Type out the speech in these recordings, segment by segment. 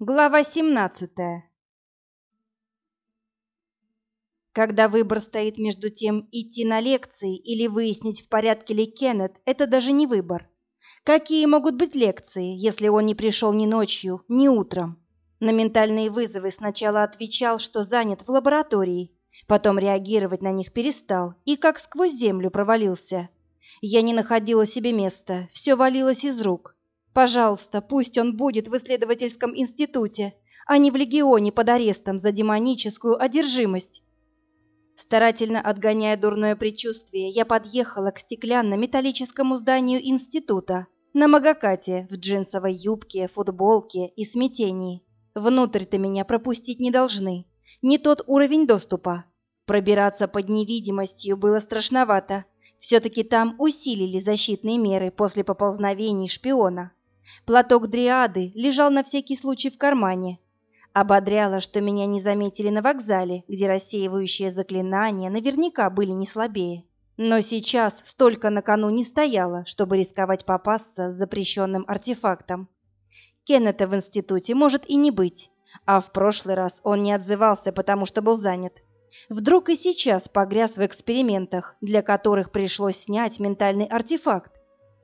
Глава 17 Когда выбор стоит между тем, идти на лекции или выяснить, в порядке ли Кеннет, это даже не выбор. Какие могут быть лекции, если он не пришел ни ночью, ни утром? На ментальные вызовы сначала отвечал, что занят в лаборатории, потом реагировать на них перестал и как сквозь землю провалился. Я не находила себе места, все валилось из рук. Пожалуйста, пусть он будет в исследовательском институте, а не в легионе под арестом за демоническую одержимость. Старательно отгоняя дурное предчувствие, я подъехала к стеклянно-металлическому зданию института на Магакате в джинсовой юбке, футболке и смятении. Внутрь-то меня пропустить не должны. Не тот уровень доступа. Пробираться под невидимостью было страшновато. Все-таки там усилили защитные меры после поползновений шпиона. Платок дриады лежал на всякий случай в кармане. Ободряло, что меня не заметили на вокзале, где рассеивающие заклинания наверняка были не слабее. Но сейчас столько на кону не стояло, чтобы рисковать попасться с запрещенным артефактом. Кеннета в институте может и не быть, а в прошлый раз он не отзывался, потому что был занят. Вдруг и сейчас погряз в экспериментах, для которых пришлось снять ментальный артефакт.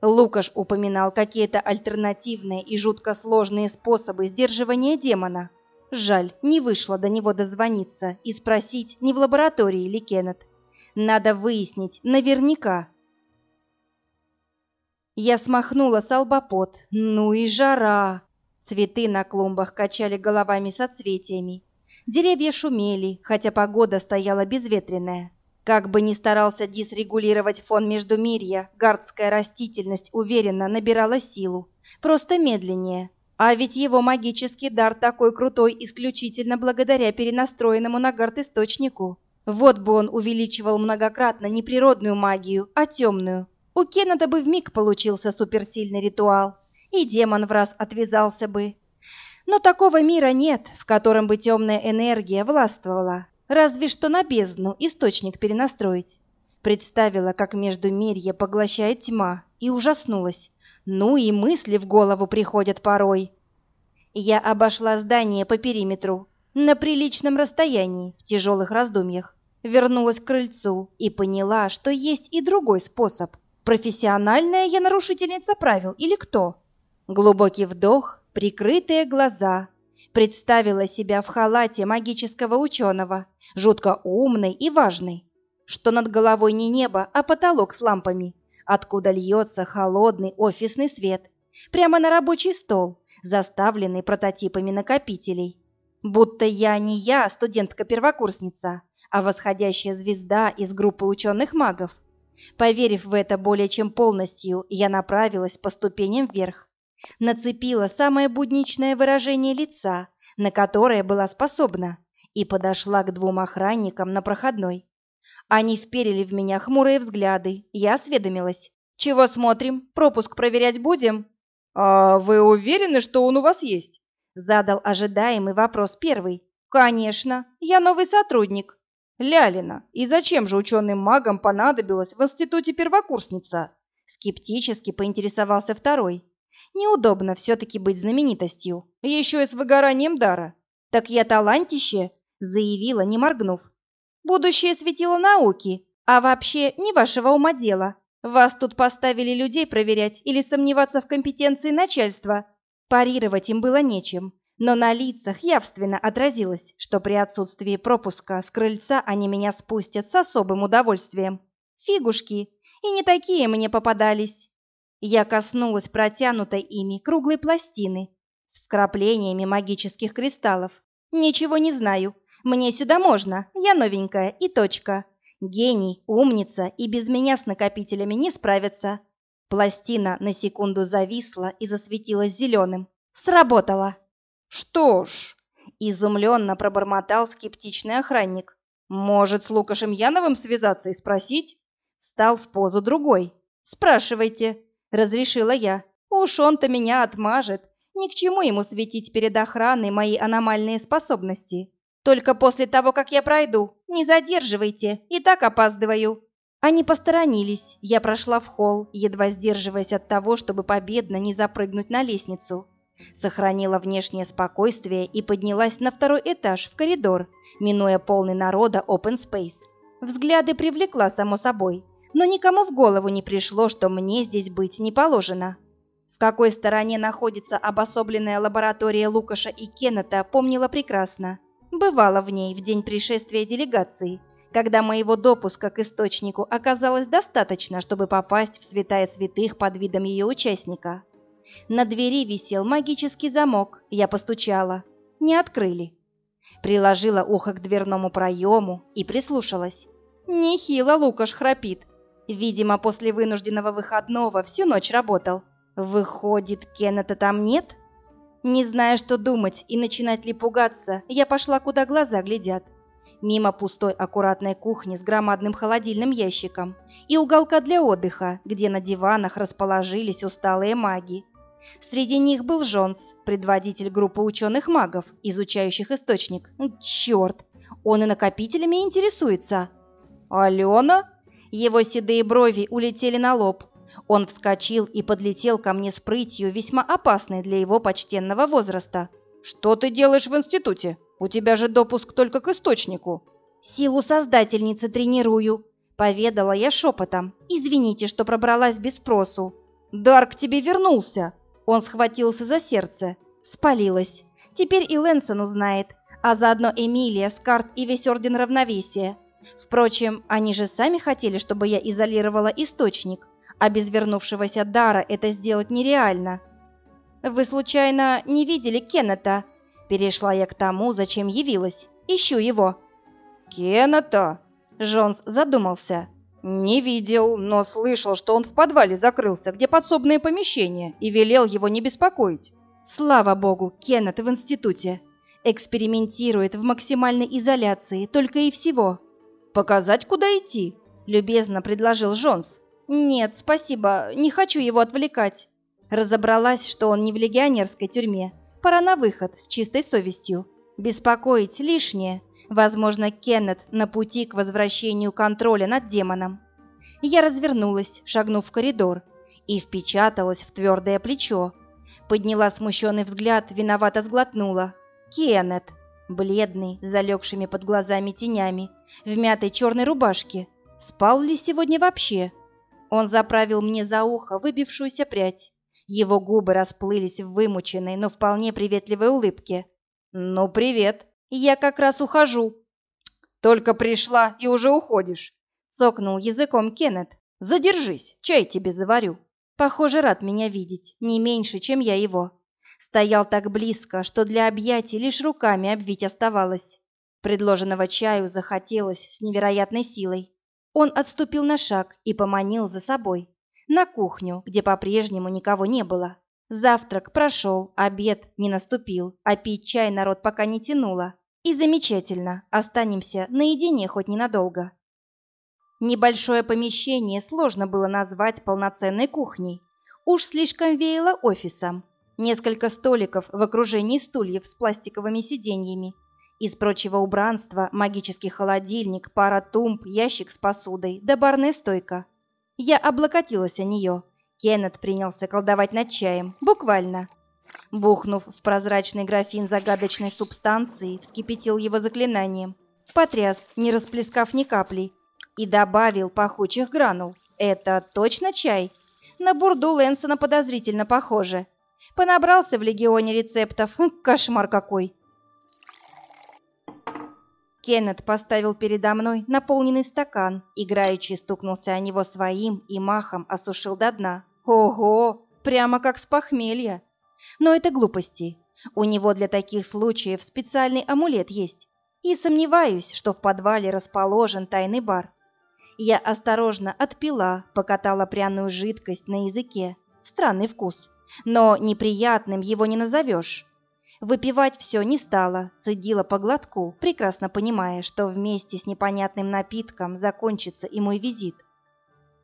Лукаш упоминал какие-то альтернативные и жутко сложные способы сдерживания демона. Жаль, не вышло до него дозвониться и спросить, не в лаборатории ли Кеннет. Надо выяснить наверняка. Я смахнула с лба Ну и жара! Цветы на клумбах качали головами соцветиями. Деревья шумели, хотя погода стояла безветренная. Как бы ни старался дисрегулировать фон Междумирья, гардская растительность уверенно набирала силу, просто медленнее. А ведь его магический дар такой крутой исключительно благодаря перенастроенному на гард источнику. Вот бы он увеличивал многократно не природную магию, а темную. У Кеннета бы вмиг получился суперсильный ритуал, и демон в раз отвязался бы. Но такого мира нет, в котором бы темная энергия властвовала. Разве что на бездну источник перенастроить. Представила, как между мирье поглощает тьма, и ужаснулась. Ну и мысли в голову приходят порой. Я обошла здание по периметру, на приличном расстоянии, в тяжелых раздумьях. Вернулась к крыльцу и поняла, что есть и другой способ. Профессиональная я нарушительница правил или кто? Глубокий вдох, прикрытые глаза, представила себя в халате магического ученого, жутко умной и важной, что над головой не небо, а потолок с лампами, откуда льется холодный офисный свет, прямо на рабочий стол, заставленный прототипами накопителей. Будто я не я, студентка-первокурсница, а восходящая звезда из группы ученых-магов. Поверив в это более чем полностью, я направилась по ступеням вверх нацепила самое будничное выражение лица, на которое была способна, и подошла к двум охранникам на проходной. Они вперили в меня хмурые взгляды. Я осведомилась. «Чего смотрим? Пропуск проверять будем?» «А вы уверены, что он у вас есть?» Задал ожидаемый вопрос первый. «Конечно, я новый сотрудник». «Лялина, и зачем же ученым магам понадобилось в институте первокурсница?» Скептически поинтересовался второй. Неудобно все-таки быть знаменитостью, еще и с выгоранием дара. Так я талантище, заявила, не моргнув. Будущее светило науки, а вообще не вашего ума дело. Вас тут поставили людей проверять или сомневаться в компетенции начальства. Парировать им было нечем, но на лицах явственно отразилось, что при отсутствии пропуска с крыльца они меня спустят с особым удовольствием. Фигушки, и не такие мне попадались. Я коснулась протянутой ими круглой пластины с вкраплениями магических кристаллов. Ничего не знаю. Мне сюда можно. Я новенькая и точка. Гений, умница и без меня с накопителями не справится. Пластина на секунду зависла и засветилась зеленым. Сработало. Что ж, изумленно пробормотал скептичный охранник. Может, с Лукашем Яновым связаться и спросить? Встал в позу другой. Спрашивайте разрешила я. Уж он-то меня отмажет. Ни к чему ему светить перед охраной мои аномальные способности. Только после того, как я пройду, не задерживайте, и так опаздываю. Они посторонились. Я прошла в холл, едва сдерживаясь от того, чтобы победно не запрыгнуть на лестницу. Сохранила внешнее спокойствие и поднялась на второй этаж в коридор, минуя полный народа open space. Взгляды привлекла, само собой, но никому в голову не пришло, что мне здесь быть не положено. В какой стороне находится обособленная лаборатория Лукаша и Кеннета, помнила прекрасно. Бывала в ней в день пришествия делегации, когда моего допуска к источнику оказалось достаточно, чтобы попасть в святая святых под видом ее участника. На двери висел магический замок, я постучала. Не открыли. Приложила ухо к дверному проему и прислушалась. Нехило Лукаш храпит. Видимо, после вынужденного выходного всю ночь работал. Выходит, Кеннета там нет? Не зная, что думать и начинать ли пугаться, я пошла, куда глаза глядят. Мимо пустой аккуратной кухни с громадным холодильным ящиком и уголка для отдыха, где на диванах расположились усталые маги. Среди них был Джонс, предводитель группы ученых-магов, изучающих источник. Черт, он и накопителями интересуется. «Алена?» Его седые брови улетели на лоб, он вскочил и подлетел ко мне с прытью, весьма опасной для его почтенного возраста. «Что ты делаешь в институте? У тебя же допуск только к источнику». «Силу создательницы тренирую», — поведала я шепотом. «Извините, что пробралась без спросу». «Дар к тебе вернулся!» Он схватился за сердце. Спалилась. Теперь и Лэнсон узнает, а заодно Эмилия, Скарт и весь Орден Равновесия. Впрочем, они же сами хотели, чтобы я изолировала источник а без вернувшегося дара это сделать нереально. «Вы, случайно, не видели Кеннета?» Перешла я к тому, зачем явилась. «Ищу его». «Кеннета?» Джонс задумался. «Не видел, но слышал, что он в подвале закрылся, где подсобные помещения, и велел его не беспокоить». «Слава богу, Кеннет в институте. Экспериментирует в максимальной изоляции, только и всего». «Показать, куда идти?» – любезно предложил Джонс. «Нет, спасибо, не хочу его отвлекать». Разобралась, что он не в легионерской тюрьме. Пора на выход с чистой совестью. Беспокоить лишнее. Возможно, Кеннет на пути к возвращению контроля над демоном. Я развернулась, шагнув в коридор, и впечаталась в твердое плечо. Подняла смущенный взгляд, виновато сглотнула. Кеннет, бледный, залегшими под глазами тенями, в мятой черной рубашке. Спал ли сегодня вообще? Он заправил мне за ухо выбившуюся прядь. Его губы расплылись в вымученной, но вполне приветливой улыбке. «Ну, привет. Я как раз ухожу». «Только пришла и уже уходишь», — цокнул языком Кеннет. «Задержись, чай тебе заварю». Похоже, рад меня видеть, не меньше, чем я его. Стоял так близко, что для объятий лишь руками обвить оставалось. Предложенного чаю захотелось с невероятной силой. Он отступил на шаг и поманил за собой. На кухню, где по-прежнему никого не было. Завтрак прошел, обед не наступил, а пить чай народ пока не тянуло. И замечательно, останемся наедине хоть ненадолго. Небольшое помещение сложно было назвать полноценной кухней. Уж слишком веяло офисом. Несколько столиков в окружении стульев с пластиковыми сиденьями, из прочего убранства магический холодильник, пара тумб, ящик с посудой, да барная стойка. Я облокотилась о нее. Кеннет принялся колдовать над чаем, буквально. Бухнув в прозрачный графин загадочной субстанции, вскипятил его заклинанием. Потряс, не расплескав ни капли. И добавил пахучих гранул. Это точно чай? На бурду Лэнсона подозрительно похоже. Понабрался в легионе рецептов. Кошмар какой. Кеннет поставил передо мной наполненный стакан, играючи стукнулся о него своим и махом осушил до дна. Ого, прямо как с похмелья. Но это глупости. У него для таких случаев специальный амулет есть. И сомневаюсь, что в подвале расположен тайный бар. Я осторожно отпила, покатала пряную жидкость на языке. Странный вкус, но неприятным его не назовешь. Выпивать все не стала, цедила по глотку, прекрасно понимая, что вместе с непонятным напитком закончится и мой визит.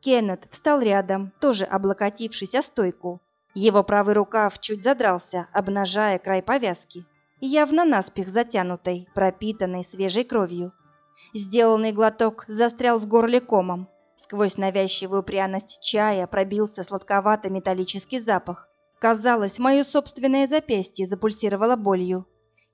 Кеннет встал рядом, тоже облокотившись о стойку. Его правый рукав чуть задрался, обнажая край повязки, явно наспех затянутой, пропитанной свежей кровью. Сделанный глоток застрял в горле комом. Сквозь навязчивую пряность чая пробился сладковато-металлический запах. Казалось, мое собственное запястье запульсировало болью.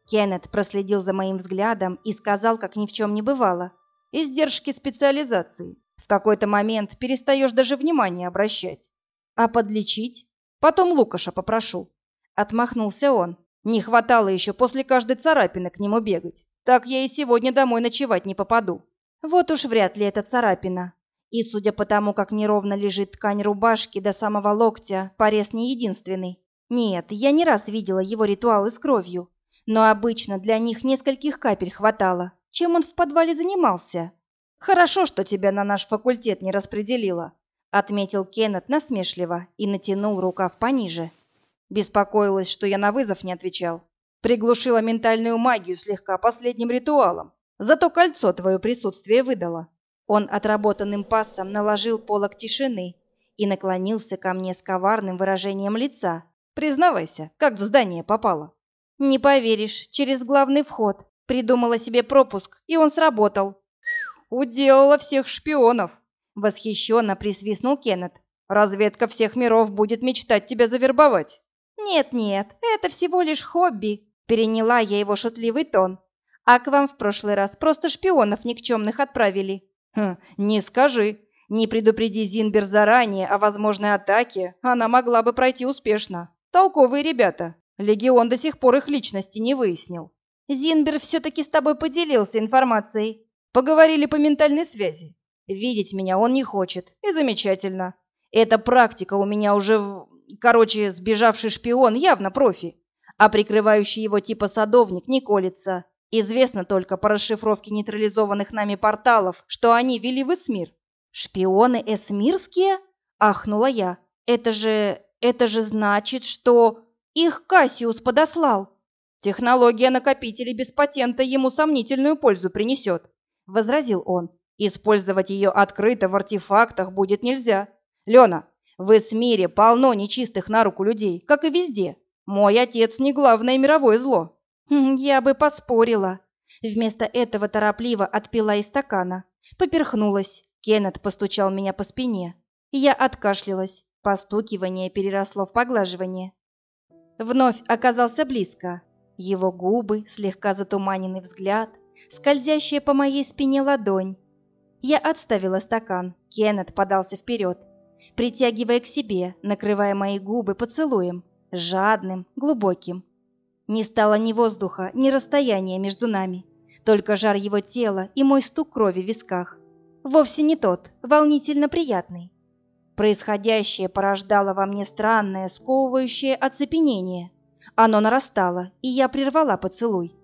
Кеннет проследил за моим взглядом и сказал, как ни в чем не бывало. «Издержки специализации. В какой-то момент перестаешь даже внимание обращать. А подлечить? Потом Лукаша попрошу». Отмахнулся он. Не хватало еще после каждой царапины к нему бегать. Так я и сегодня домой ночевать не попаду. Вот уж вряд ли это царапина. И судя по тому, как неровно лежит ткань рубашки до самого локтя, порез не единственный. Нет, я не раз видела его ритуалы с кровью, но обычно для них нескольких капель хватало. Чем он в подвале занимался? Хорошо, что тебя на наш факультет не распределило, отметил Кеннет насмешливо и натянул рукав пониже. Беспокоилась, что я на вызов не отвечал. Приглушила ментальную магию слегка последним ритуалом. Зато кольцо твое присутствие выдало. Он отработанным пассом наложил полог тишины и наклонился ко мне с коварным выражением лица. «Признавайся, как в здание попало?» «Не поверишь, через главный вход. Придумала себе пропуск, и он сработал». «Уделала всех шпионов!» — восхищенно присвистнул Кеннет. «Разведка всех миров будет мечтать тебя завербовать». «Нет-нет, это всего лишь хобби», — переняла я его шутливый тон. «А к вам в прошлый раз просто шпионов никчемных отправили». Хм, не скажи. Не предупреди Зинбер заранее о возможной атаке, она могла бы пройти успешно. Толковые ребята. Легион до сих пор их личности не выяснил. Зинбер все-таки с тобой поделился информацией. Поговорили по ментальной связи. Видеть меня он не хочет. И замечательно. Эта практика у меня уже в... Короче, сбежавший шпион явно профи. А прикрывающий его типа садовник не колется. Известно только по расшифровке нейтрализованных нами порталов, что они вели в Эсмир. «Шпионы эсмирские?» – ахнула я. «Это же... это же значит, что их Кассиус подослал!» «Технология накопителей без патента ему сомнительную пользу принесет», – возразил он. «Использовать ее открыто в артефактах будет нельзя. Лена, в Эсмире полно нечистых на руку людей, как и везде. Мой отец не главное мировое зло». Хм, я бы поспорила. Вместо этого торопливо отпила из стакана. Поперхнулась. Кеннет постучал меня по спине. Я откашлялась. Постукивание переросло в поглаживание. Вновь оказался близко. Его губы, слегка затуманенный взгляд, скользящая по моей спине ладонь. Я отставила стакан. Кеннет подался вперед, притягивая к себе, накрывая мои губы поцелуем, жадным, глубоким. Не стало ни воздуха, ни расстояния между нами, только жар его тела и мой стук крови в висках. Вовсе не тот, волнительно приятный. Происходящее порождало во мне странное, сковывающее оцепенение. Оно нарастало, и я прервала поцелуй.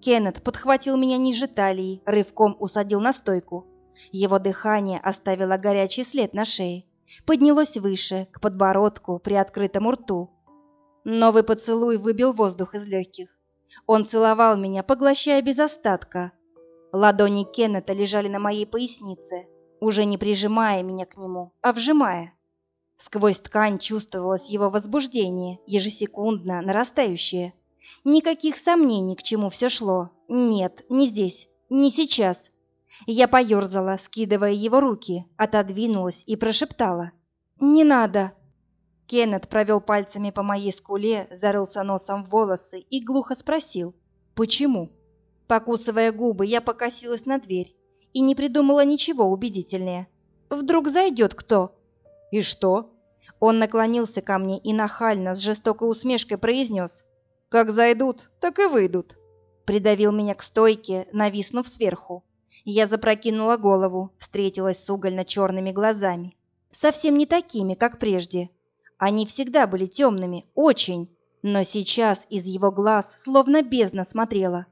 Кеннет подхватил меня ниже талии, рывком усадил на стойку. Его дыхание оставило горячий след на шее, поднялось выше, к подбородку, при открытом рту. Новый поцелуй выбил воздух из легких. Он целовал меня, поглощая без остатка. Ладони Кеннета лежали на моей пояснице, уже не прижимая меня к нему, а вжимая. Сквозь ткань чувствовалось его возбуждение, ежесекундно нарастающее. Никаких сомнений, к чему все шло. Нет, не здесь, не сейчас. Я поерзала, скидывая его руки, отодвинулась и прошептала. «Не надо!» Кеннет провел пальцами по моей скуле, зарылся носом в волосы и глухо спросил «Почему?». Покусывая губы, я покосилась на дверь и не придумала ничего убедительнее. «Вдруг зайдет кто?» «И что?» Он наклонился ко мне и нахально, с жестокой усмешкой произнес «Как зайдут, так и выйдут». Придавил меня к стойке, нависнув сверху. Я запрокинула голову, встретилась с угольно-черными глазами. Совсем не такими, как прежде, они всегда были темными, очень, но сейчас из его глаз словно бездна смотрела.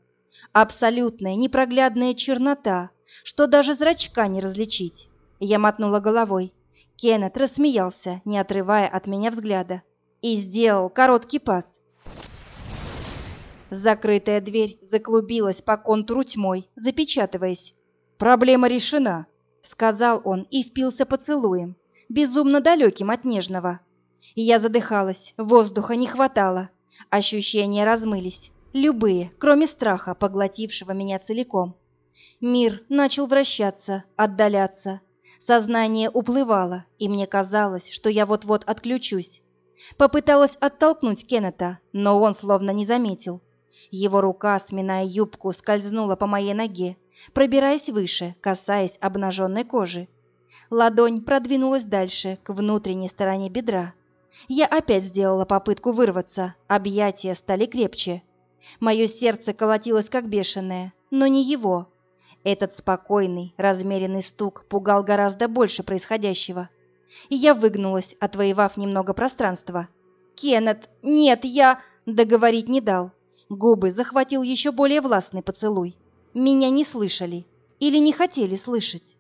Абсолютная непроглядная чернота, что даже зрачка не различить. Я мотнула головой. Кеннет рассмеялся, не отрывая от меня взгляда, и сделал короткий пас. Закрытая дверь заклубилась по контуру тьмой, запечатываясь. «Проблема решена», — сказал он и впился поцелуем, безумно далеким от нежного. Я задыхалась, воздуха не хватало. Ощущения размылись, любые, кроме страха, поглотившего меня целиком. Мир начал вращаться, отдаляться. Сознание уплывало, и мне казалось, что я вот-вот отключусь. Попыталась оттолкнуть Кеннета, но он словно не заметил. Его рука, сминая юбку, скользнула по моей ноге, пробираясь выше, касаясь обнаженной кожи. Ладонь продвинулась дальше, к внутренней стороне бедра. Я опять сделала попытку вырваться, объятия стали крепче. Мое сердце колотилось как бешеное, но не его. Этот спокойный, размеренный стук пугал гораздо больше происходящего. И я выгнулась, отвоевав немного пространства. «Кеннет, нет, я...» Договорить не дал. Губы захватил еще более властный поцелуй. Меня не слышали или не хотели слышать.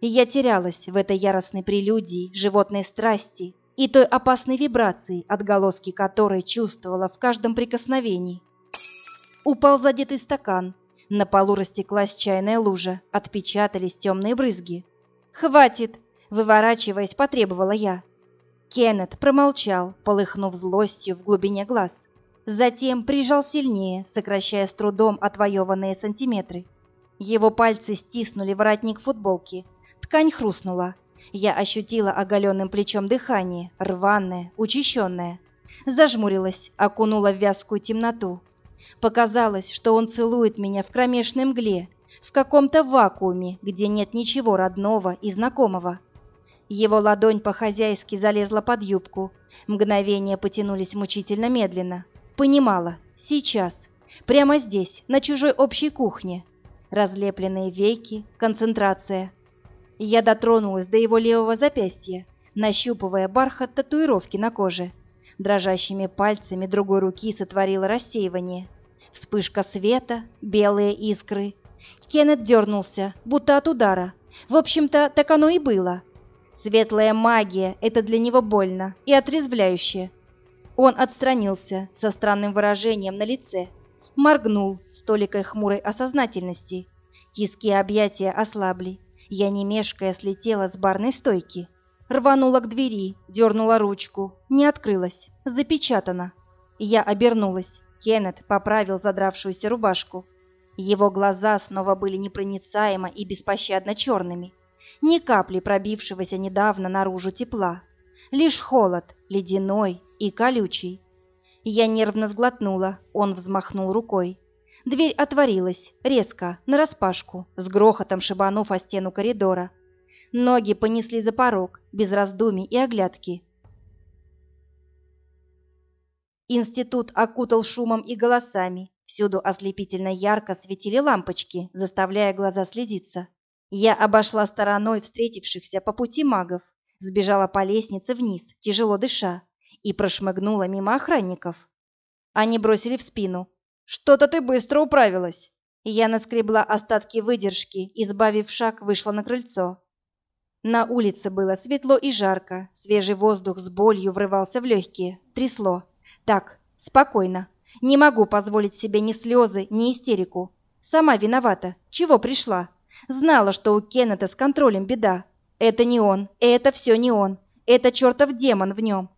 Я терялась в этой яростной прелюдии, животной страсти и той опасной вибрации, отголоски которой чувствовала в каждом прикосновении. Упал задетый стакан, на полу растеклась чайная лужа, отпечатались темные брызги. «Хватит!» — выворачиваясь, потребовала я. Кеннет промолчал, полыхнув злостью в глубине глаз. Затем прижал сильнее, сокращая с трудом отвоеванные сантиметры. Его пальцы стиснули воротник футболки. Ткань хрустнула. Я ощутила оголенным плечом дыхание, рваное, учащенное. Зажмурилась, окунула в вязкую темноту. Показалось, что он целует меня в кромешной мгле, в каком-то вакууме, где нет ничего родного и знакомого. Его ладонь по-хозяйски залезла под юбку. Мгновения потянулись мучительно медленно. Понимала, сейчас, прямо здесь, на чужой общей кухне. Разлепленные веки, концентрация. Я дотронулась до его левого запястья, нащупывая бархат татуировки на коже. Дрожащими пальцами другой руки сотворила рассеивание. Вспышка света, белые искры. Кеннет дернулся, будто от удара. В общем-то, так оно и было. Светлая магия — это для него больно и отрезвляюще. Он отстранился со странным выражением на лице, моргнул с толикой хмурой осознательности. Тиски объятия ослабли. Я, не мешкая, слетела с барной стойки. Рванула к двери, дернула ручку. Не открылась. Запечатана. Я обернулась. Кеннет поправил задравшуюся рубашку. Его глаза снова были непроницаемо и беспощадно черными. Ни капли пробившегося недавно наружу тепла. Лишь холод, ледяной и колючий. Я нервно сглотнула, он взмахнул рукой. Дверь отворилась, резко, нараспашку, с грохотом шибанув о стену коридора. Ноги понесли за порог, без раздумий и оглядки. Институт окутал шумом и голосами. Всюду ослепительно ярко светили лампочки, заставляя глаза слезиться. Я обошла стороной встретившихся по пути магов, сбежала по лестнице вниз, тяжело дыша, и прошмыгнула мимо охранников. Они бросили в спину. «Что-то ты быстро управилась!» Я наскребла остатки выдержки, избавив шаг, вышла на крыльцо. На улице было светло и жарко, свежий воздух с болью врывался в легкие, трясло. Так, спокойно. Не могу позволить себе ни слезы, ни истерику. Сама виновата. Чего пришла? Знала, что у Кеннета с контролем беда. Это не он, это все не он. Это чертов демон в нем.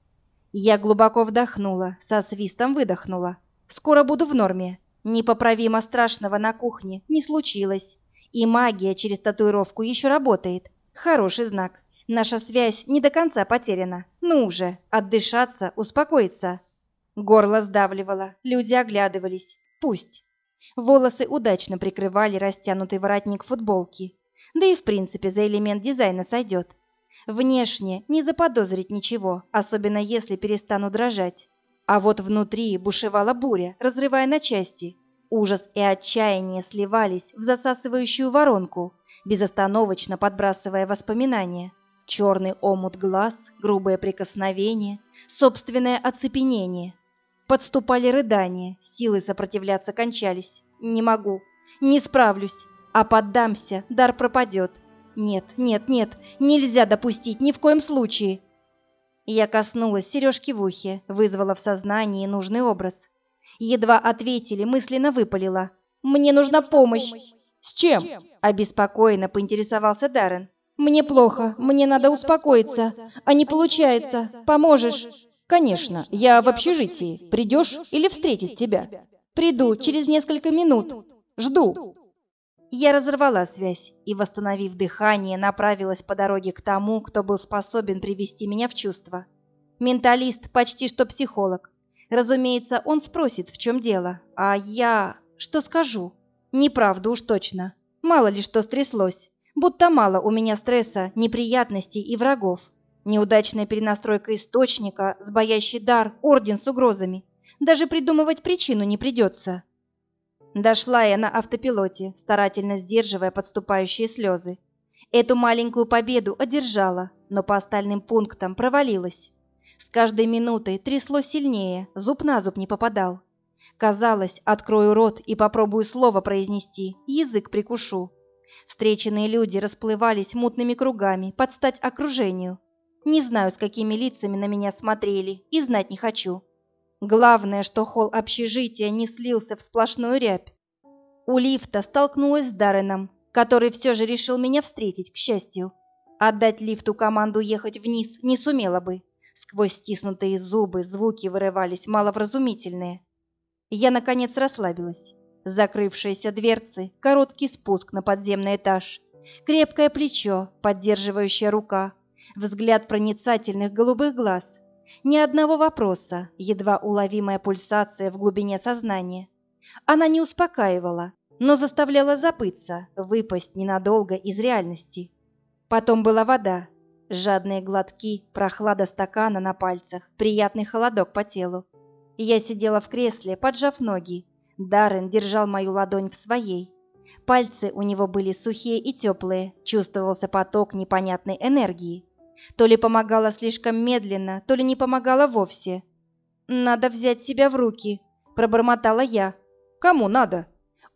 Я глубоко вдохнула, со свистом выдохнула. Скоро буду в норме. Непоправимо страшного на кухне не случилось. И магия через татуировку еще работает. Хороший знак. Наша связь не до конца потеряна. Ну уже, отдышаться, успокоиться. Горло сдавливало, люди оглядывались. Пусть. Волосы удачно прикрывали растянутый воротник футболки. Да и в принципе за элемент дизайна сойдет. Внешне не заподозрить ничего, особенно если перестану дрожать. А вот внутри бушевала буря, разрывая на части. Ужас и отчаяние сливались в засасывающую воронку, безостановочно подбрасывая воспоминания. Черный омут глаз, грубое прикосновение, собственное оцепенение. Подступали рыдания, силы сопротивляться кончались. Не могу, не справлюсь, а поддамся, дар пропадет. Нет, нет, нет, нельзя допустить, ни в коем случае. Я коснулась сережки в ухе, вызвала в сознании нужный образ. Едва ответили, мысленно выпалила. «Мне нужна помощь!» «С чем?» – обеспокоенно поинтересовался Даррен. «Мне плохо, мне надо успокоиться, а не получается. Поможешь?» «Конечно, я в общежитии. Придешь или встретить тебя?» «Приду через несколько минут. Жду». Я разорвала связь и, восстановив дыхание, направилась по дороге к тому, кто был способен привести меня в чувство. Менталист почти что психолог. Разумеется, он спросит, в чем дело. А я... что скажу? Неправду уж точно. Мало ли что стряслось. Будто мало у меня стресса, неприятностей и врагов. Неудачная перенастройка источника, сбоящий дар, орден с угрозами. Даже придумывать причину не придется. Дошла я на автопилоте, старательно сдерживая подступающие слезы. Эту маленькую победу одержала, но по остальным пунктам провалилась. С каждой минутой трясло сильнее, зуб на зуб не попадал. Казалось, открою рот и попробую слово произнести, язык прикушу. Встреченные люди расплывались мутными кругами под стать окружению. Не знаю, с какими лицами на меня смотрели, и знать не хочу. Главное, что холл общежития не слился в сплошную рябь. У лифта столкнулась с Дарреном, который все же решил меня встретить, к счастью. Отдать лифту команду ехать вниз не сумела бы. Сквозь стиснутые зубы звуки вырывались маловразумительные. Я, наконец, расслабилась. Закрывшиеся дверцы, короткий спуск на подземный этаж, крепкое плечо, поддерживающая рука, взгляд проницательных голубых глаз. Ни одного вопроса, едва уловимая пульсация в глубине сознания. Она не успокаивала, но заставляла забыться, выпасть ненадолго из реальности. Потом была вода, жадные глотки, прохлада стакана на пальцах, приятный холодок по телу. Я сидела в кресле, поджав ноги. Даррен держал мою ладонь в своей. Пальцы у него были сухие и теплые, чувствовался поток непонятной энергии. То ли помогала слишком медленно, то ли не помогала вовсе. «Надо взять себя в руки», — пробормотала я. «Кому надо?»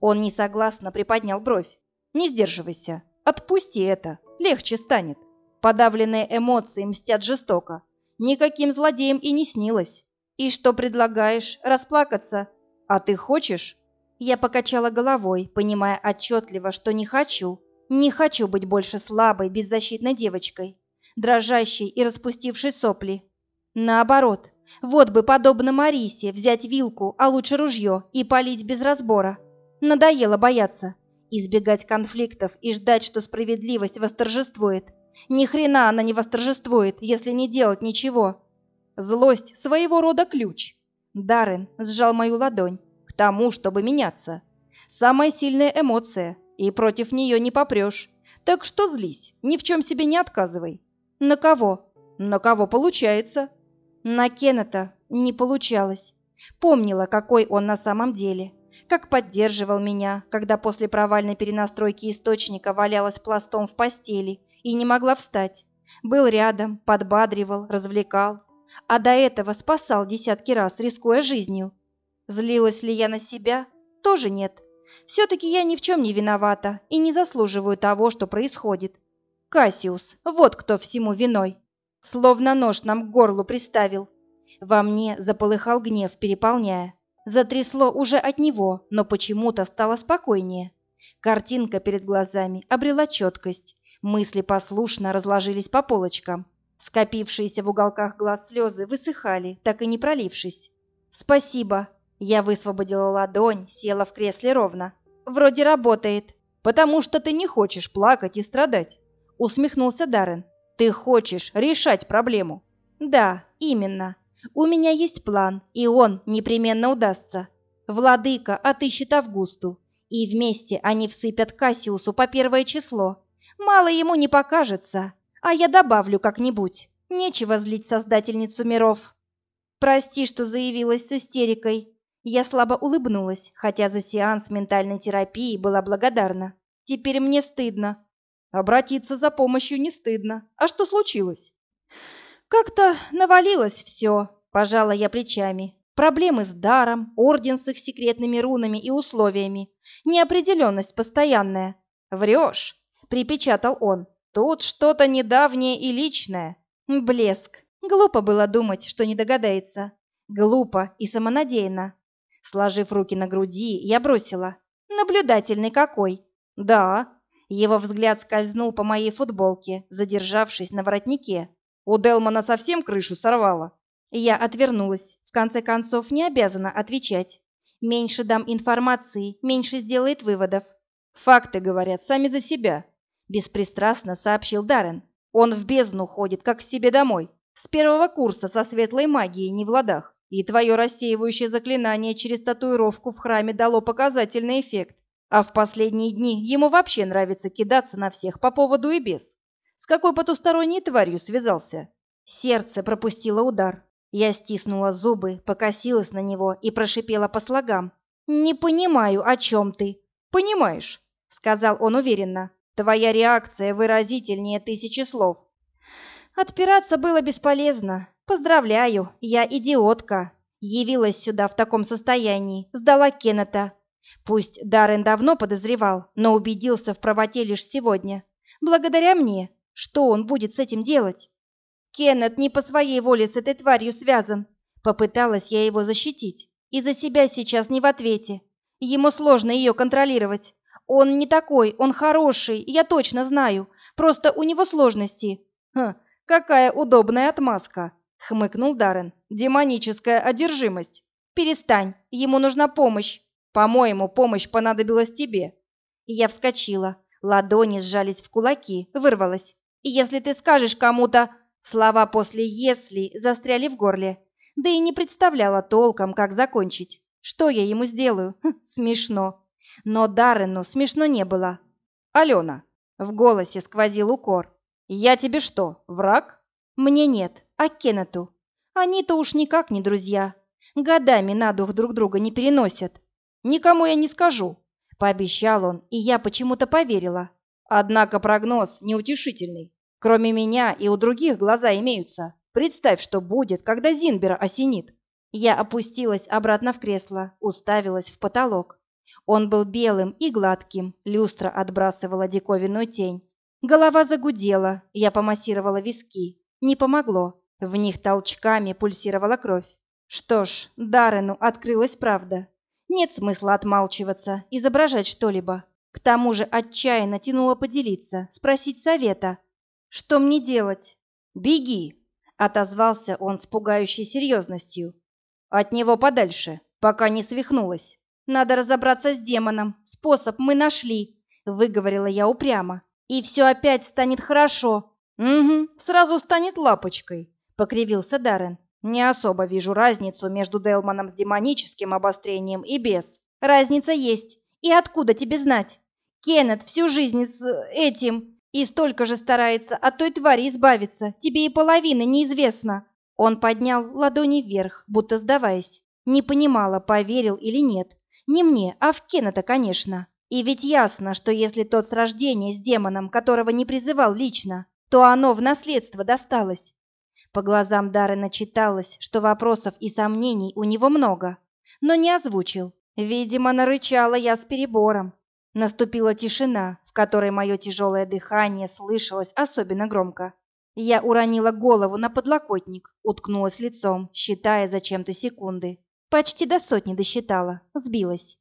Он несогласно приподнял бровь. «Не сдерживайся. Отпусти это. Легче станет. Подавленные эмоции мстят жестоко. Никаким злодеем и не снилось. И что предлагаешь? Расплакаться? А ты хочешь?» Я покачала головой, понимая отчетливо, что не хочу. Не хочу быть больше слабой, беззащитной девочкой дрожащей и распустившей сопли. Наоборот, вот бы, подобно Марисе, взять вилку, а лучше ружье, и палить без разбора. Надоело бояться, избегать конфликтов и ждать, что справедливость восторжествует. Ни хрена она не восторжествует, если не делать ничего. Злость своего рода ключ. Даррен сжал мою ладонь к тому, чтобы меняться. Самая сильная эмоция, и против нее не попрешь. Так что злись, ни в чем себе не отказывай. На кого? На кого получается? На Кеннета не получалось. Помнила, какой он на самом деле. Как поддерживал меня, когда после провальной перенастройки источника валялась пластом в постели и не могла встать. Был рядом, подбадривал, развлекал. А до этого спасал десятки раз, рискуя жизнью. Злилась ли я на себя? Тоже нет. Все-таки я ни в чем не виновата и не заслуживаю того, что происходит. Кассиус, вот кто всему виной. Словно нож нам к горлу приставил. Во мне заполыхал гнев, переполняя. Затрясло уже от него, но почему-то стало спокойнее. Картинка перед глазами обрела четкость. Мысли послушно разложились по полочкам. Скопившиеся в уголках глаз слезы высыхали, так и не пролившись. «Спасибо!» Я высвободила ладонь, села в кресле ровно. «Вроде работает, потому что ты не хочешь плакать и страдать усмехнулся Даррен. Ты хочешь решать проблему? Да, именно. У меня есть план, и он непременно удастся. Владыка отыщет Августу, и вместе они всыпят Кассиусу по первое число. Мало ему не покажется, а я добавлю как-нибудь. Нечего злить создательницу миров. Прости, что заявилась с истерикой. Я слабо улыбнулась, хотя за сеанс ментальной терапии была благодарна. Теперь мне стыдно. Обратиться за помощью не стыдно. А что случилось? Как-то навалилось все, пожала я плечами. Проблемы с даром, орден с их секретными рунами и условиями, неопределенность постоянная. Врешь, припечатал он. Тут что-то недавнее и личное. Блеск. Глупо было думать, что не догадается. Глупо и самонадеянно. Сложив руки на груди, я бросила. Наблюдательный какой. Да, его взгляд скользнул по моей футболке, задержавшись на воротнике. У Делмана совсем крышу сорвало. Я отвернулась. В конце концов, не обязана отвечать. Меньше дам информации, меньше сделает выводов. Факты говорят сами за себя, беспристрастно сообщил Даррен. Он в бездну ходит, как к себе домой. С первого курса со светлой магией не в ладах, и твое рассеивающее заклинание через татуировку в храме дало показательный эффект. А в последние дни ему вообще нравится кидаться на всех по поводу и без. С какой потусторонней тварью связался? Сердце пропустило удар. Я стиснула зубы, покосилась на него и прошипела по слогам. «Не понимаю, о чем ты?» «Понимаешь», — сказал он уверенно. «Твоя реакция выразительнее тысячи слов». Отпираться было бесполезно. Поздравляю, я идиотка. Явилась сюда в таком состоянии, сдала Кеннета, Пусть Даррен давно подозревал, но убедился в правоте лишь сегодня. Благодаря мне. Что он будет с этим делать? Кеннет не по своей воле с этой тварью связан. Попыталась я его защитить. И за себя сейчас не в ответе. Ему сложно ее контролировать. Он не такой, он хороший, я точно знаю. Просто у него сложности. Хм, какая удобная отмазка, хмыкнул Даррен. Демоническая одержимость. Перестань, ему нужна помощь. По-моему, помощь понадобилась тебе. Я вскочила. Ладони сжались в кулаки, вырвалась. Если ты скажешь кому-то... Слова после «если» застряли в горле. Да и не представляла толком, как закончить. Что я ему сделаю? Хм, смешно. Но Даррену смешно не было. «Алена!» — в голосе сквозил укор. «Я тебе что, враг?» «Мне нет, а Кеннету. Они-то уж никак не друзья. Годами на дух друг друга не переносят. «Никому я не скажу», — пообещал он, и я почему-то поверила. «Однако прогноз неутешительный. Кроме меня и у других глаза имеются. Представь, что будет, когда Зинбера осенит». Я опустилась обратно в кресло, уставилась в потолок. Он был белым и гладким, люстра отбрасывала диковинную тень. Голова загудела, я помассировала виски. Не помогло, в них толчками пульсировала кровь. Что ж, Даррену открылась правда. Нет смысла отмалчиваться, изображать что-либо. К тому же отчаянно тянуло поделиться, спросить совета. Что мне делать? Беги, отозвался он с пугающей серьезностью. От него подальше, пока не свихнулась. Надо разобраться с демоном. Способ мы нашли, выговорила я упрямо. И все опять станет хорошо. Угу, сразу станет лапочкой, покривился Даррен. Не особо вижу разницу между Делманом с демоническим обострением и без. Разница есть. И откуда тебе знать? Кеннет всю жизнь с этим и столько же старается от той твари избавиться. Тебе и половины неизвестно. Он поднял ладони вверх, будто сдаваясь. Не понимала, поверил или нет. Не мне, а в Кеннета, конечно. И ведь ясно, что если тот с рождения с демоном, которого не призывал лично, то оно в наследство досталось. По глазам Даррена читалось, что вопросов и сомнений у него много, но не озвучил. Видимо, нарычала я с перебором. Наступила тишина, в которой мое тяжелое дыхание слышалось особенно громко. Я уронила голову на подлокотник, уткнулась лицом, считая зачем-то секунды. Почти до сотни досчитала, сбилась.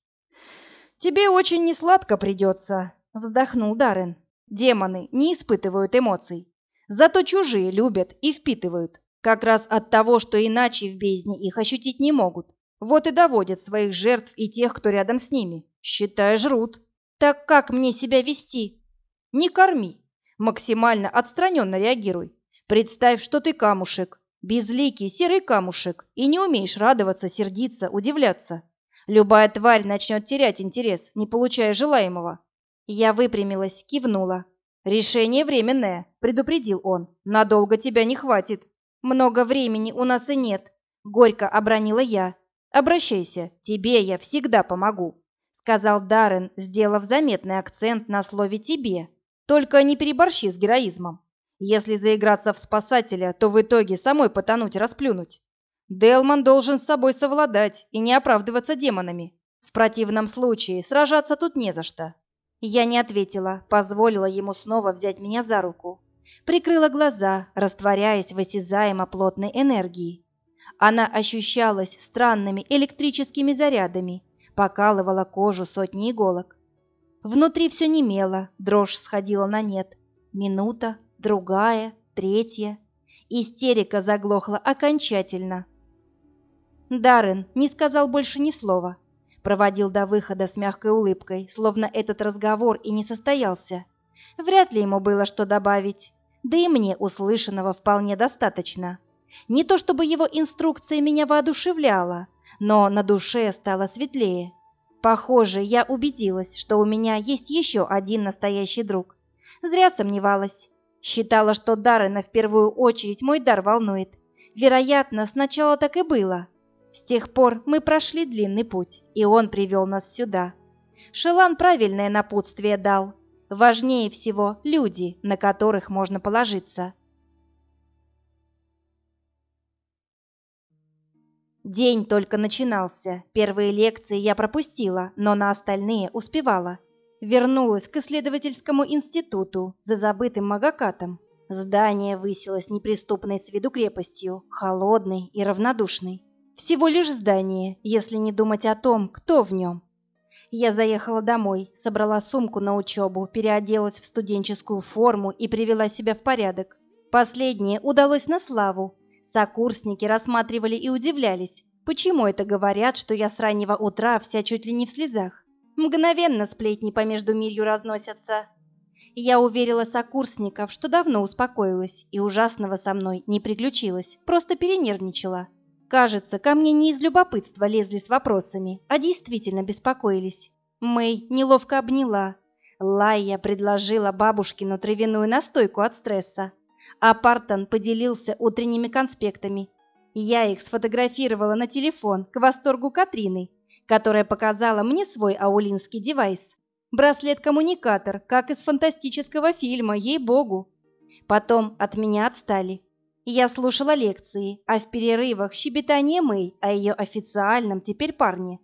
«Тебе очень несладко придется», — вздохнул Даррен. «Демоны не испытывают эмоций. Зато чужие любят и впитывают, как раз от того, что иначе в бездне их ощутить не могут. Вот и доводят своих жертв и тех, кто рядом с ними. Считай, жрут. Так как мне себя вести? Не корми. Максимально отстраненно реагируй. Представь, что ты камушек. Безликий серый камушек. И не умеешь радоваться, сердиться, удивляться. Любая тварь начнет терять интерес, не получая желаемого. Я выпрямилась, кивнула. «Решение временное», — предупредил он. «Надолго тебя не хватит». «Много времени у нас и нет», — горько обронила я. «Обращайся, тебе я всегда помогу», — сказал Даррен, сделав заметный акцент на слове «тебе». «Только не переборщи с героизмом. Если заиграться в спасателя, то в итоге самой потонуть расплюнуть. Делман должен с собой совладать и не оправдываться демонами. В противном случае сражаться тут не за что. Я не ответила, позволила ему снова взять меня за руку. Прикрыла глаза, растворяясь в осязаемо плотной энергии. Она ощущалась странными электрическими зарядами, покалывала кожу сотни иголок. Внутри все немело, дрожь сходила на нет. Минута, другая, третья. Истерика заглохла окончательно. Даррен не сказал больше ни слова, Проводил до выхода с мягкой улыбкой, словно этот разговор и не состоялся. Вряд ли ему было что добавить. Да и мне услышанного вполне достаточно. Не то чтобы его инструкция меня воодушевляла, но на душе стало светлее. Похоже, я убедилась, что у меня есть еще один настоящий друг. Зря сомневалась. Считала, что Даррена в первую очередь мой дар волнует. Вероятно, сначала так и было. С тех пор мы прошли длинный путь, и он привел нас сюда. Шелан правильное напутствие дал. Важнее всего люди, на которых можно положиться. День только начинался. Первые лекции я пропустила, но на остальные успевала. Вернулась к исследовательскому институту за забытым Магакатом. Здание высилось неприступной с виду крепостью, холодной и равнодушной. Всего лишь здание, если не думать о том, кто в нем. Я заехала домой, собрала сумку на учебу, переоделась в студенческую форму и привела себя в порядок. Последнее удалось на славу. Сокурсники рассматривали и удивлялись, почему это говорят, что я с раннего утра вся чуть ли не в слезах. Мгновенно сплетни по между мирью разносятся. Я уверила сокурсников, что давно успокоилась и ужасного со мной не приключилось, просто перенервничала. Кажется, ко мне не из любопытства лезли с вопросами, а действительно беспокоились. Мэй неловко обняла. Лайя предложила бабушкину травяную настойку от стресса, а Партон поделился утренними конспектами. Я их сфотографировала на телефон к восторгу Катрины, которая показала мне свой аулинский девайс. Браслет-коммуникатор, как из фантастического фильма, ей-богу. Потом от меня отстали. Я слушала лекции, а в перерывах щебетание Мэй о ее официальном теперь парне.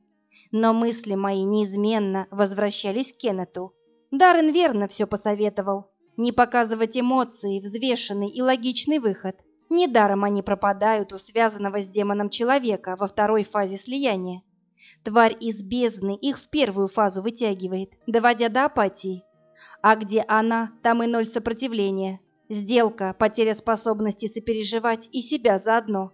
Но мысли мои неизменно возвращались к Кеннету. Даррен верно все посоветовал. Не показывать эмоции, взвешенный и логичный выход. Недаром они пропадают у связанного с демоном человека во второй фазе слияния. Тварь из бездны их в первую фазу вытягивает, доводя до апатии. А где она, там и ноль сопротивления. Сделка, потеря способности сопереживать и себя заодно.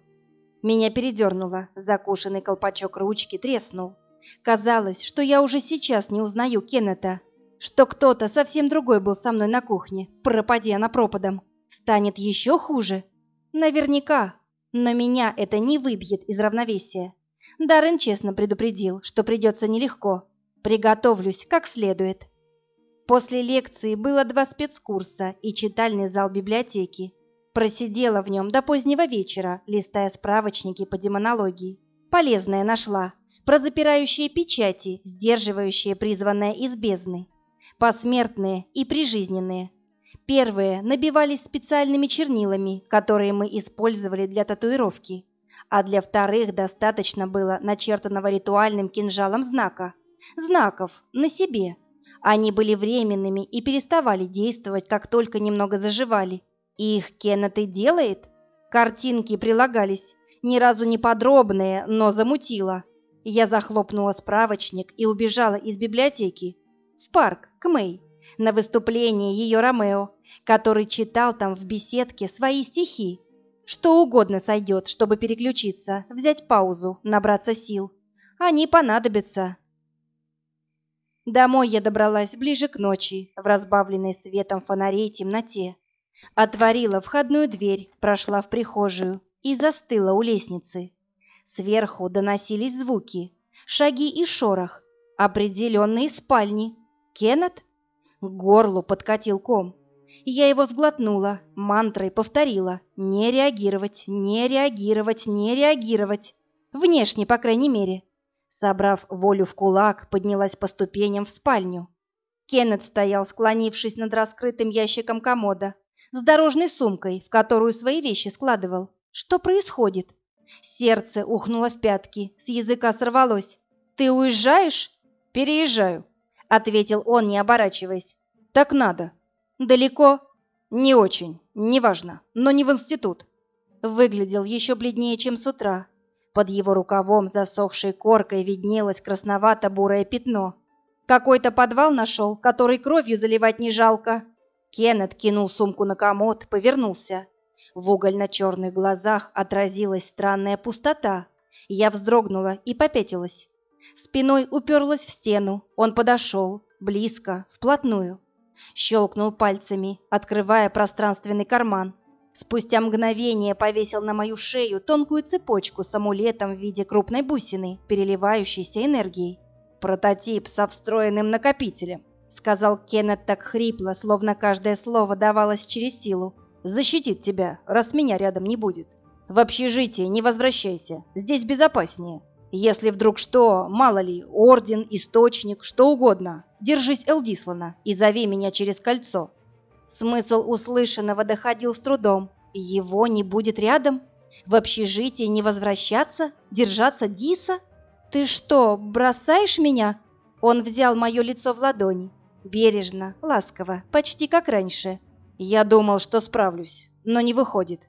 Меня передернуло, закушенный колпачок ручки треснул. Казалось, что я уже сейчас не узнаю Кеннета, что кто-то совсем другой был со мной на кухне, пропади она пропадом. Станет еще хуже? Наверняка. Но меня это не выбьет из равновесия. Даррен честно предупредил, что придется нелегко. Приготовлюсь как следует. После лекции было два спецкурса и читальный зал библиотеки. Просидела в нем до позднего вечера, листая справочники по демонологии. Полезное нашла. Про запирающие печати, сдерживающие призванное из бездны. Посмертные и прижизненные. Первые набивались специальными чернилами, которые мы использовали для татуировки а для вторых достаточно было начертанного ритуальным кинжалом знака. Знаков на себе. Они были временными и переставали действовать, как только немного заживали. Их Кеннет и делает. Картинки прилагались, ни разу не подробные, но замутило. Я захлопнула справочник и убежала из библиотеки. В парк, к Мэй, на выступление ее Ромео, который читал там в беседке свои стихи. Что угодно сойдет, чтобы переключиться, взять паузу, набраться сил. Они понадобятся. Домой я добралась ближе к ночи, в разбавленной светом фонарей темноте. Отворила входную дверь, прошла в прихожую и застыла у лестницы. Сверху доносились звуки, шаги и шорох, определенные спальни. Кеннет? К горлу подкатил ком. Я его сглотнула, мантрой повторила «не реагировать, не реагировать, не реагировать». Внешне, по крайней мере. Собрав волю в кулак, поднялась по ступеням в спальню. Кеннет стоял, склонившись над раскрытым ящиком комода, с дорожной сумкой, в которую свои вещи складывал. Что происходит? Сердце ухнуло в пятки, с языка сорвалось. «Ты уезжаешь?» «Переезжаю», — ответил он, не оборачиваясь. «Так надо». Далеко? Не очень, неважно, но не в институт. Выглядел еще бледнее, чем с утра. Под его рукавом, засохшей коркой, виднелось красновато-бурое пятно. Какой-то подвал нашел, который кровью заливать не жалко. Кеннет кинул сумку на комод, повернулся. В угольно-черных глазах отразилась странная пустота. Я вздрогнула и попятилась. Спиной уперлась в стену. Он подошел, близко, вплотную. Щелкнул пальцами, открывая пространственный карман. Спустя мгновение повесил на мою шею тонкую цепочку с амулетом в виде крупной бусины, переливающейся энергией. «Прототип со встроенным накопителем», — сказал Кеннет так хрипло, словно каждое слово давалось через силу. «Защитит тебя, раз меня рядом не будет. В общежитие не возвращайся, здесь безопаснее. Если вдруг что, мало ли, орден, источник, что угодно, держись Элдислана и зови меня через кольцо». Смысл услышанного доходил с трудом. Его не будет рядом? В общежитие не возвращаться? Держаться Диса? «Ты что, бросаешь меня?» Он взял мое лицо в ладони. Бережно, ласково, почти как раньше. «Я думал, что справлюсь, но не выходит.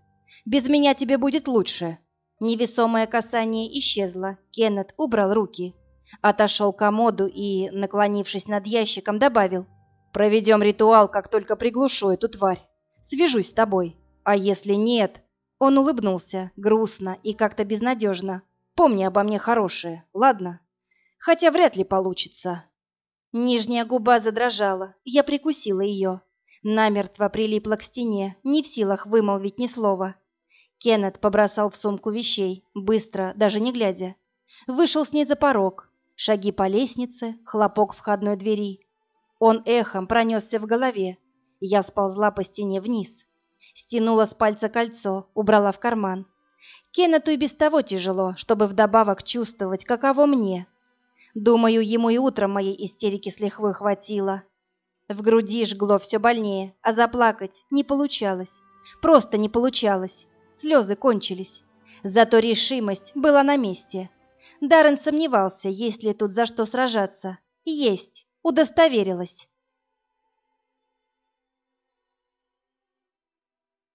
Без меня тебе будет лучше». Невесомое касание исчезло. Кеннет убрал руки. Отошел к комоду и, наклонившись над ящиком, добавил. «Проведем ритуал, как только приглушу эту тварь. Свяжусь с тобой. А если нет...» Он улыбнулся, грустно и как-то безнадежно. Помни обо мне хорошее, ладно? Хотя вряд ли получится. Нижняя губа задрожала, я прикусила ее. Намертво прилипла к стене, не в силах вымолвить ни слова. Кеннет побросал в сумку вещей, быстро, даже не глядя. Вышел с ней за порог. Шаги по лестнице, хлопок входной двери. Он эхом пронесся в голове. Я сползла по стене вниз. Стянула с пальца кольцо, убрала в карман. Кеннету и без того тяжело, чтобы вдобавок чувствовать, каково мне. Думаю, ему и утром моей истерики с лихвой хватило. В груди жгло все больнее, а заплакать не получалось. Просто не получалось. Слезы кончились. Зато решимость была на месте. Даррен сомневался, есть ли тут за что сражаться. Есть, удостоверилась.